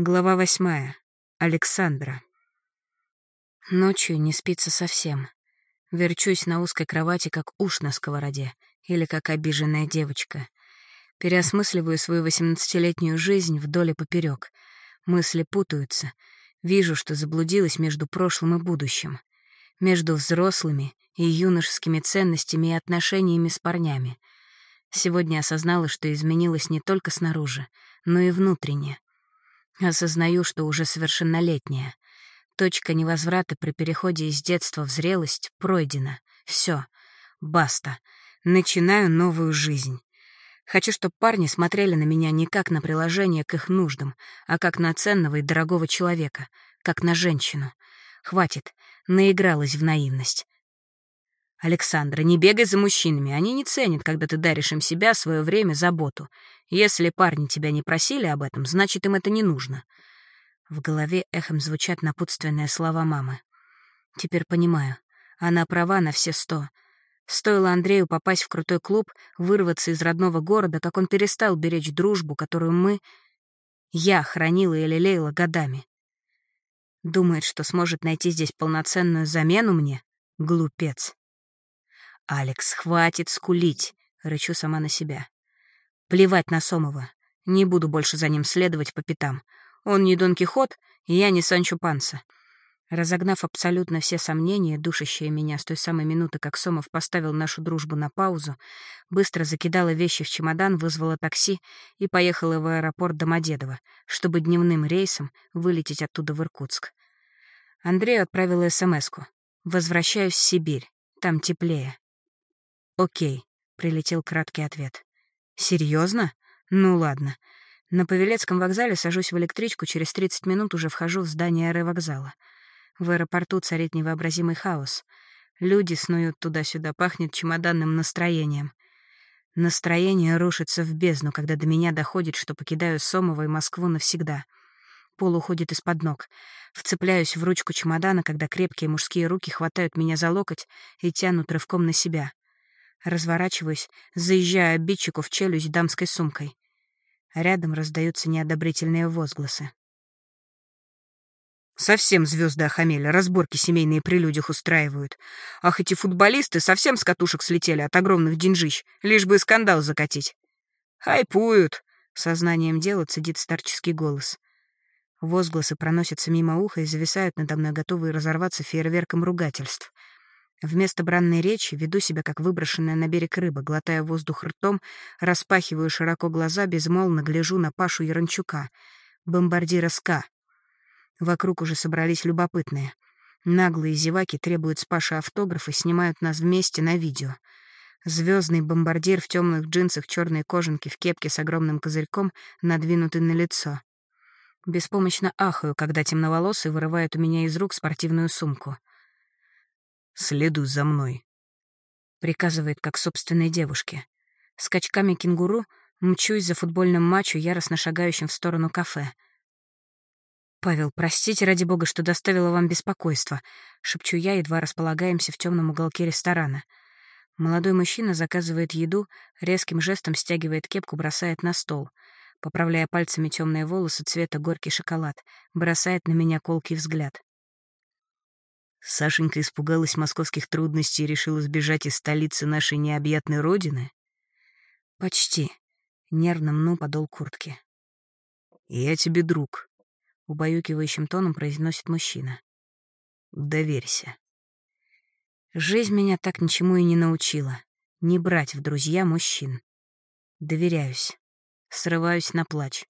Глава восьмая. Александра. Ночью не спится совсем. Верчусь на узкой кровати, как уж на сковороде, или как обиженная девочка. Переосмысливаю свою восемнадцатилетнюю жизнь вдоль и поперек. Мысли путаются. Вижу, что заблудилась между прошлым и будущим. Между взрослыми и юношескими ценностями и отношениями с парнями. Сегодня осознала, что изменилась не только снаружи, но и внутренне. Осознаю, что уже совершеннолетняя. Точка невозврата при переходе из детства в зрелость пройдена. Все, баста. Начинаю новую жизнь. Хочу, чтобы парни смотрели на меня не как на приложение к их нуждам, а как на ценного и дорогого человека, как на женщину. Хватит, наигралась в наивность. Александра, не бегай за мужчинами, они не ценят, когда ты даришь им себя, свое время, заботу. Если парни тебя не просили об этом, значит, им это не нужно. В голове эхом звучат напутственные слова мамы. Теперь понимаю. Она права на все сто. Стоило Андрею попасть в крутой клуб, вырваться из родного города, как он перестал беречь дружбу, которую мы... Я хранила и лелеяла годами. Думает, что сможет найти здесь полноценную замену мне? Глупец. «Алекс, хватит скулить!» — рычу сама на себя. Плевать на Сомова. Не буду больше за ним следовать по пятам. Он не Дон Кихот, и я не Санчо Панса. Разогнав абсолютно все сомнения, душащие меня с той самой минуты, как Сомов поставил нашу дружбу на паузу, быстро закидала вещи в чемодан, вызвала такси и поехала в аэропорт Домодедово, чтобы дневным рейсом вылететь оттуда в Иркутск. Андрею отправила СМС-ку. «Возвращаюсь в Сибирь. Там теплее». «Окей», — прилетел краткий ответ. Серьезно? Ну ладно. На Павелецком вокзале сажусь в электричку, через 30 минут уже вхожу в здание аэровокзала. В аэропорту царит невообразимый хаос. Люди снуют туда-сюда, пахнет чемоданным настроением. Настроение рушится в бездну, когда до меня доходит, что покидаю Сомово и Москву навсегда. Пол уходит из-под ног. Вцепляюсь в ручку чемодана, когда крепкие мужские руки хватают меня за локоть и тянут рывком на себя. Разворачиваюсь, заезжая обидчику в челюсть дамской сумкой. Рядом раздаются неодобрительные возгласы. Совсем звезды охамели, разборки семейные при людях устраивают. Ах, эти футболисты совсем с катушек слетели от огромных деньжищ, лишь бы скандал закатить. Хайпуют, сознанием дела цедит старческий голос. Возгласы проносятся мимо уха и зависают надо мной, готовые разорваться фейерверком ругательств — Вместо бранной речи веду себя, как выброшенная на берег рыба, глотая воздух ртом, распахиваю широко глаза, безмолвно гляжу на Пашу Яранчука, бомбардира СКА. Вокруг уже собрались любопытные. Наглые зеваки требуют с Паши автограф и снимают нас вместе на видео. Звездный бомбардир в темных джинсах, черной кожанке, в кепке с огромным козырьком, надвинутый на лицо. Беспомощно ахаю, когда темноволосый вырывает у меня из рук спортивную сумку — «Следуй за мной», — приказывает как собственной девушке. Скачками кенгуру мчусь за футбольным матчем, яростно шагающим в сторону кафе. «Павел, простите ради бога, что доставила вам беспокойство», — шепчу я, едва располагаемся в темном уголке ресторана. Молодой мужчина заказывает еду, резким жестом стягивает кепку, бросает на стол. Поправляя пальцами темные волосы цвета горький шоколад, бросает на меня колкий взгляд. Сашенька испугалась московских трудностей и решила сбежать из столицы нашей необъятной родины? Почти. Нервно мну подол куртки. «Я тебе друг», — убаюкивающим тоном произносит мужчина. «Доверься». Жизнь меня так ничему и не научила. Не брать в друзья мужчин. Доверяюсь. Срываюсь на плач.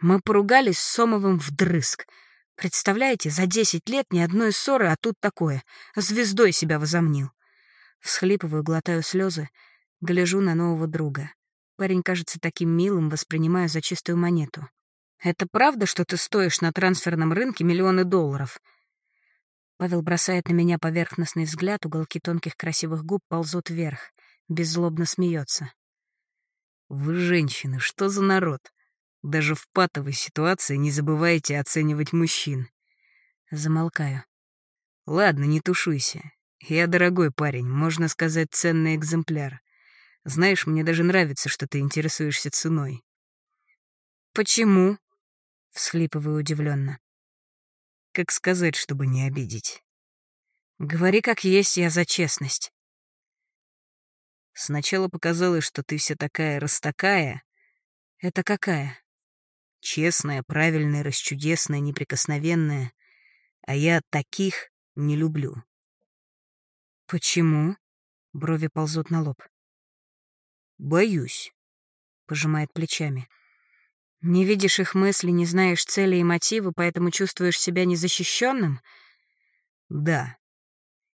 Мы поругались с Сомовым вдрызг — Представляете, за десять лет ни одной ссоры, а тут такое. Звездой себя возомнил. Всхлипываю, глотаю слезы, гляжу на нового друга. Парень кажется таким милым, воспринимая за чистую монету. «Это правда, что ты стоишь на трансферном рынке миллионы долларов?» Павел бросает на меня поверхностный взгляд, уголки тонких красивых губ ползут вверх, беззлобно смеется. «Вы женщины, что за народ? Даже в патовой ситуации не забывайте оценивать мужчин. Замолкаю. Ладно, не тушуйся. Я дорогой парень, можно сказать, ценный экземпляр. Знаешь, мне даже нравится, что ты интересуешься ценой. Почему? Всхлипываю удивленно. Как сказать, чтобы не обидеть? Говори как есть, я за честность. Сначала показалось, что ты вся такая растакая. Это какая? Честная, правильная, расчудесная, неприкосновенная. А я таких не люблю. Почему? Брови ползут на лоб. Боюсь. Пожимает плечами. Не видишь их мысли, не знаешь цели и мотивы, поэтому чувствуешь себя незащищенным? Да.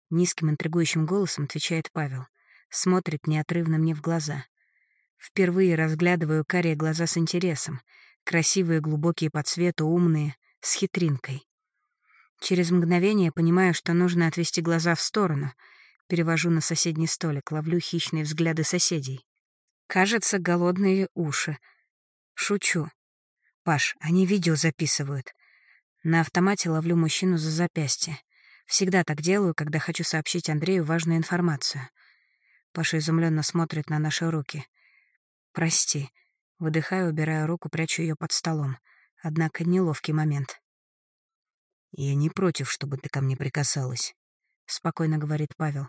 Низким интригующим голосом отвечает Павел. Смотрит неотрывно мне в глаза. Впервые разглядываю карие глаза с интересом. Красивые, глубокие по цвету, умные, с хитринкой. Через мгновение понимаю, что нужно отвести глаза в сторону. Перевожу на соседний столик, ловлю хищные взгляды соседей. Кажется, голодные уши. Шучу. Паш, они видео записывают. На автомате ловлю мужчину за запястье. Всегда так делаю, когда хочу сообщить Андрею важную информацию. Паша изумленно смотрит на наши руки. «Прости». Выдыхаю, убираю руку, прячу ее под столом. Однако неловкий момент. «Я не против, чтобы ты ко мне прикасалась», — спокойно говорит Павел.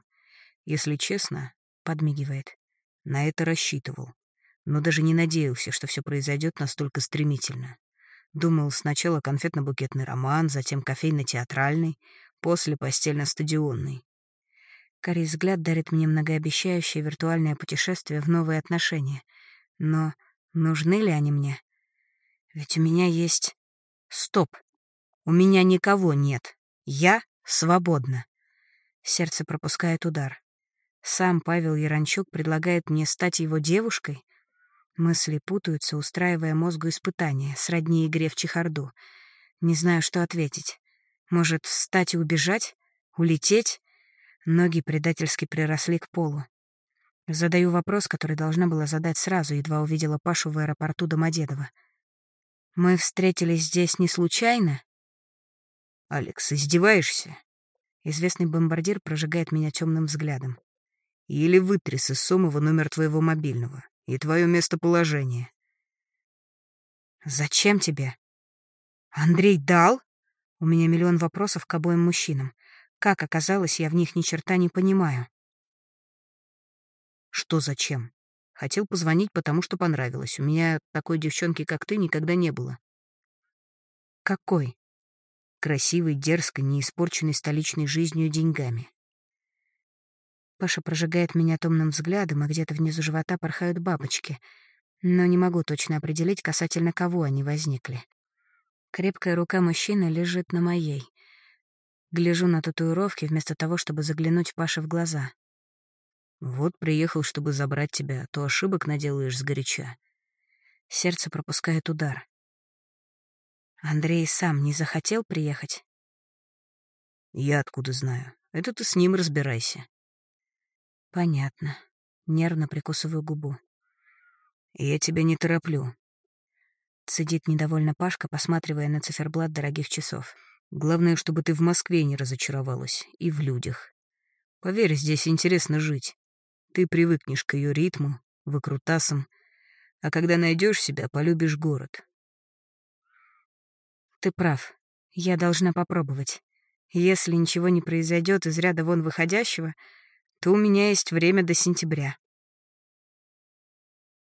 «Если честно», — подмигивает, — «на это рассчитывал, но даже не надеялся, что все произойдет настолько стремительно. Думал сначала конфетно-букетный роман, затем кофейно-театральный, после постельно-стадионный. Карий взгляд дарит мне многообещающее виртуальное путешествие в новые отношения. Но нужны ли они мне? Ведь у меня есть... Стоп! У меня никого нет. Я свободна. Сердце пропускает удар. Сам Павел Яранчук предлагает мне стать его девушкой? Мысли путаются, устраивая мозгу испытания, сродни игре в чехарду. Не знаю, что ответить. Может, встать и убежать? Улететь? Ноги предательски приросли к полу. Задаю вопрос, который должна была задать сразу, едва увидела Пашу в аэропорту Домодедово. «Мы встретились здесь не случайно?» «Алекс, издеваешься?» Известный бомбардир прожигает меня темным взглядом. «Или вытри с Исомова номер твоего мобильного и твое местоположение». «Зачем тебе?» «Андрей дал?» У меня миллион вопросов к обоим мужчинам. Как оказалось, я в них ни черта не понимаю. Что зачем? Хотел позвонить, потому что понравилось. У меня такой девчонки, как ты, никогда не было. Какой? Красивой, дерзкой, не испорченной столичной жизнью и деньгами. Паша прожигает меня томным взглядом, а где-то внизу живота порхают бабочки. Но не могу точно определить, касательно кого они возникли. Крепкая рука мужчины лежит на моей. Гляжу на татуировки вместо того, чтобы заглянуть Паше в глаза. «Вот приехал, чтобы забрать тебя, а то ошибок наделаешь сгоряча». Сердце пропускает удар. Андрей сам не захотел приехать? Я откуда знаю? Это ты с ним разбирайся. Понятно. Нервно прикусываю губу. Я тебя не тороплю. Цедит недовольно Пашка, посматривая на циферблат дорогих часов. Главное, чтобы ты в Москве не разочаровалась. И в людях. Поверь, здесь интересно жить. Ты привыкнешь к ее ритму, выкрутасам. А когда найдешь себя, полюбишь город. Ты прав. Я должна попробовать. Если ничего не произойдет из ряда вон выходящего, то у меня есть время до сентября.